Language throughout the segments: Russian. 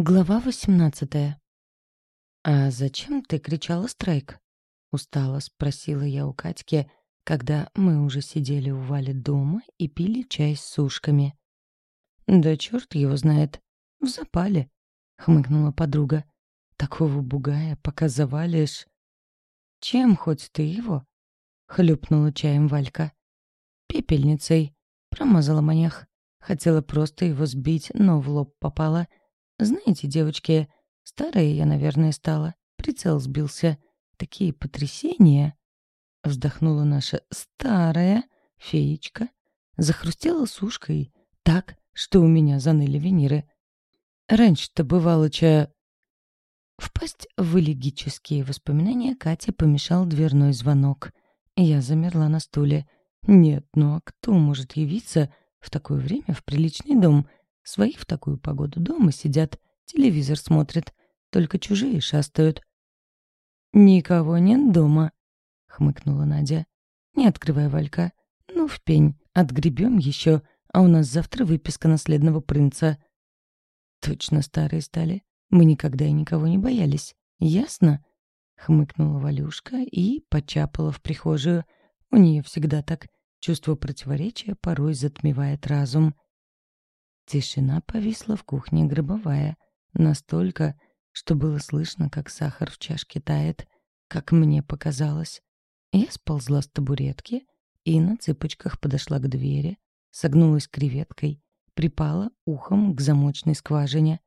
Глава 18 «А зачем ты кричала «Страйк»?» — устало спросила я у Катьки, когда мы уже сидели у Вали дома и пили чай с сушками. «Да черт его знает. В запале», — хмыкнула подруга. «Такого бугая пока завалишь». «Чем хоть ты его?» — хлюпнула чаем Валька. «Пепельницей», — промазала маньях. Хотела просто его сбить, но в лоб попала — знаете, девочки, старая я, наверное, стала. Прицел сбился. Такие потрясения. Вздохнула наша старая феечка. Захрустела сушкой, так, что у меня заныли виниры. Раньше-то бывало, че... Впасть в элегические воспоминания Кате помешал дверной звонок. Я замерла на стуле. Нет, ну а кто может явиться в такое время в приличный дом — Свои в такую погоду дома сидят, телевизор смотрят, только чужие шастают. «Никого нет дома», — хмыкнула Надя. «Не открывай, Валька. Ну, в пень, отгребем еще, а у нас завтра выписка наследного принца». «Точно старые стали. Мы никогда и никого не боялись. Ясно?» — хмыкнула Валюшка и почапала в прихожую. У нее всегда так. Чувство противоречия порой затмевает разум. Тишина повисла в кухне гробовая, настолько, что было слышно, как сахар в чашке тает, как мне показалось. Я сползла с табуретки и на цыпочках подошла к двери, согнулась креветкой, припала ухом к замочной скважине.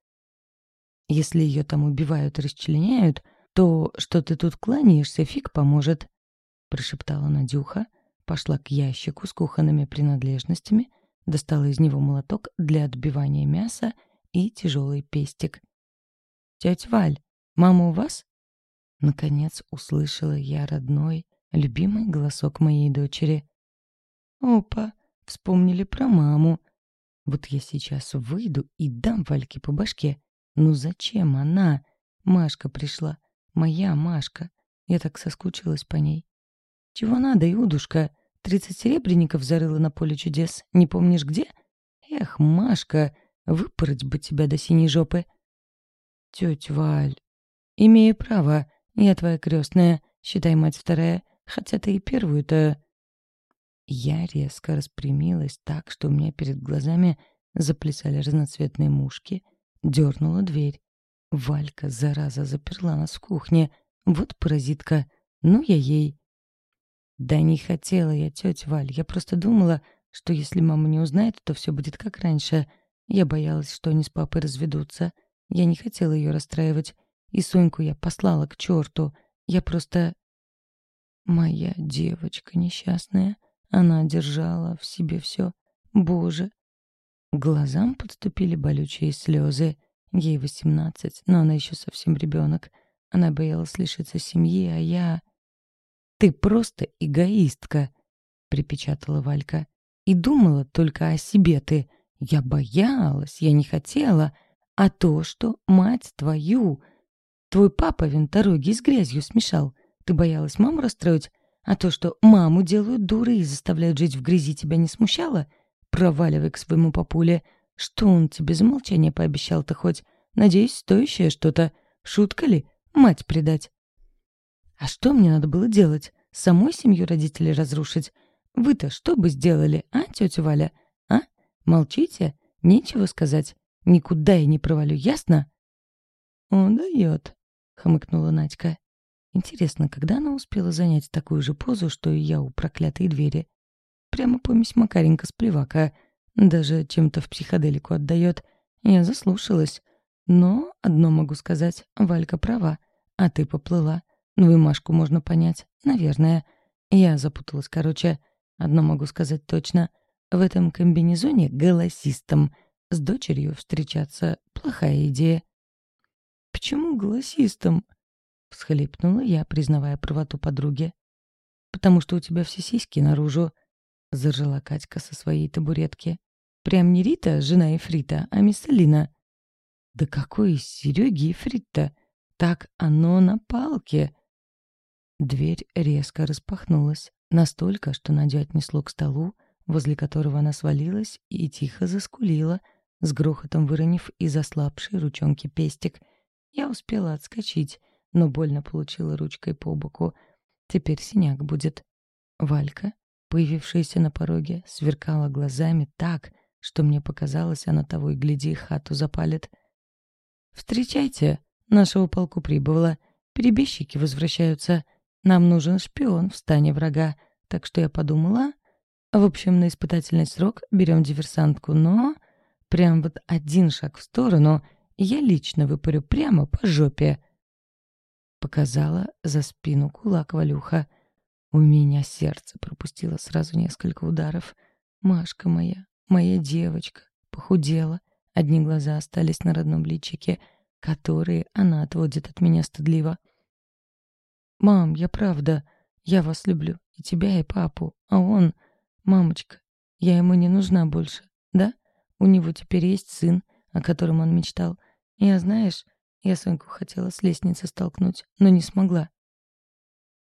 Если ее там убивают и расчленяют, то, что ты тут кланяешься, фиг поможет, — прошептала Надюха, пошла к ящику с кухонными принадлежностями — Достала из него молоток для отбивания мяса и тяжелый пестик. «Тетя Валь, мама у вас?» Наконец услышала я родной, любимый голосок моей дочери. «Опа, вспомнили про маму. Вот я сейчас выйду и дам Вальке по башке. Ну зачем она? Машка пришла. Моя Машка. Я так соскучилась по ней. Чего надо, Юдушка?» Тридцать серебряников зарыла на поле чудес. Не помнишь где? Эх, Машка, выпороть бы тебя до синей жопы. Тетя Валь, имею право. Я твоя крестная, считай мать вторая, хотя ты и первую-то... Я резко распрямилась так, что у меня перед глазами заплясали разноцветные мушки, дернула дверь. Валька, зараза, заперла нас в кухне. Вот паразитка. Ну я ей. «Да не хотела я, тетя Валь. Я просто думала, что если мама не узнает, то все будет как раньше. Я боялась, что они с папой разведутся. Я не хотела ее расстраивать. И Соньку я послала к черту. Я просто... Моя девочка несчастная. Она держала в себе все. Боже. Глазам подступили болючие слезы. Ей восемнадцать, но она еще совсем ребенок. Она боялась лишиться семьи, а я... «Ты просто эгоистка», — припечатала Валька. «И думала только о себе ты. Я боялась, я не хотела. А то, что мать твою... Твой папа винторогий с грязью смешал. Ты боялась маму расстроить? А то, что маму делают дуры и заставляют жить в грязи, тебя не смущало? Проваливай к своему папуле. Что он тебе за молчание пообещал-то хоть? Надеюсь, стоящее что-то. Шутка ли? Мать предать. А что мне надо было делать? Самой семью родителей разрушить? Вы-то что бы сделали, а, тетя Валя? А? Молчите? Нечего сказать. Никуда я не провалю, ясно? Он дает, хмыкнула Надька. Интересно, когда она успела занять такую же позу, что и я у проклятой двери? Прямо помесь Макаренко с плевака. Даже чем-то в психоделику отдает. Я заслушалась. Но одно могу сказать, Валька права, а ты поплыла. Ну и Машку можно понять, наверное. Я запуталась, короче. Одно могу сказать точно. В этом комбинезоне голосистом с дочерью встречаться — плохая идея. «Почему голосистом?» — всхлипнула я, признавая правоту подруги. «Потому что у тебя все сиськи наружу», — заржала Катька со своей табуретки. «Прям не Рита, жена Эфрита, а мисс Алина». «Да какой из Сереги Эфрит-то? Так оно на палке!» Дверь резко распахнулась, настолько, что Надю отнесло к столу, возле которого она свалилась и тихо заскулила, с грохотом выронив из ослабшей ручонки пестик. Я успела отскочить, но больно получила ручкой по боку. Теперь синяк будет. Валька, появившаяся на пороге, сверкала глазами так, что мне показалось, она того и гляди, хату запалит. «Встречайте!» Нашего полку прибывало. Перебежчики возвращаются. Нам нужен шпион в стане врага. Так что я подумала... В общем, на испытательный срок берем диверсантку, но... Прям вот один шаг в сторону, я лично выпарю прямо по жопе. Показала за спину кулак Валюха. У меня сердце пропустило сразу несколько ударов. Машка моя, моя девочка, похудела. Одни глаза остались на родном личике, которые она отводит от меня стыдливо — «Мам, я правда, я вас люблю, и тебя, и папу, а он, мамочка, я ему не нужна больше, да? У него теперь есть сын, о котором он мечтал. Я, знаешь, я Соньку хотела с лестницы столкнуть, но не смогла».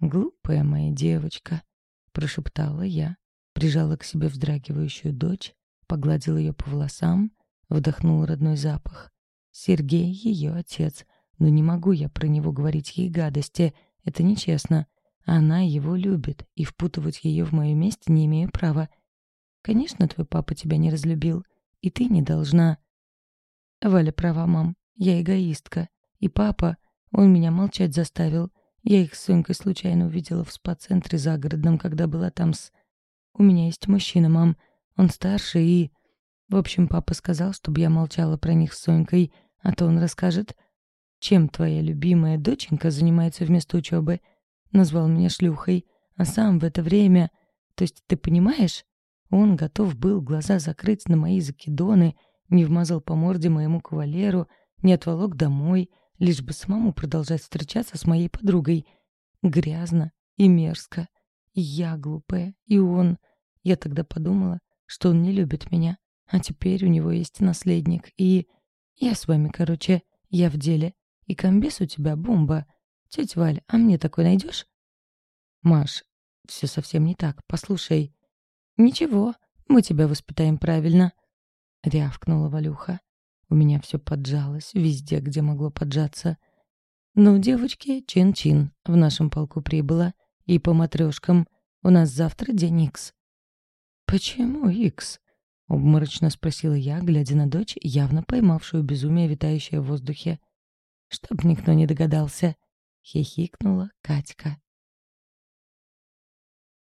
«Глупая моя девочка», — прошептала я, прижала к себе вздрагивающую дочь, погладила ее по волосам, вдохнула родной запах. Сергей — ее отец, но не могу я про него говорить ей гадости — это нечестно. Она его любит, и впутывать ее в мою месть не имею права. Конечно, твой папа тебя не разлюбил, и ты не должна. Валя права, мам. Я эгоистка. И папа, он меня молчать заставил. Я их с Сонькой случайно увидела в спа-центре загородном, когда была там с... У меня есть мужчина, мам. Он старше и... В общем, папа сказал, чтобы я молчала про них с Сонькой, а то он расскажет, чем твоя любимая доченька занимается вместо учебы. Назвал меня шлюхой, а сам в это время... То есть ты понимаешь? Он готов был глаза закрыть на мои закидоны, не вмазал по морде моему кавалеру, не отволок домой, лишь бы самому продолжать встречаться с моей подругой. Грязно и мерзко. И я глупая, и он. Я тогда подумала, что он не любит меня, а теперь у него есть наследник, и... Я с вами, короче, я в деле. И комбез у тебя бомба. Тетя Валь, а мне такой найдешь? Маш, все совсем не так. Послушай. Ничего, мы тебя воспитаем правильно. Рявкнула Валюха. У меня все поджалось, везде, где могло поджаться. Ну, девочки, чин-чин, в нашем полку прибыла, И по матрешкам. У нас завтра день Икс. Почему Икс? — обморочно спросила я, глядя на дочь, явно поймавшую безумие, витающее в воздухе чтоб никто не догадался», — хихикнула Катька.